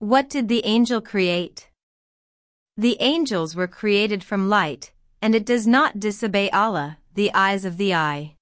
What did the angel create? The angels were created from light, and it does not disobey Allah, the eyes of the eye.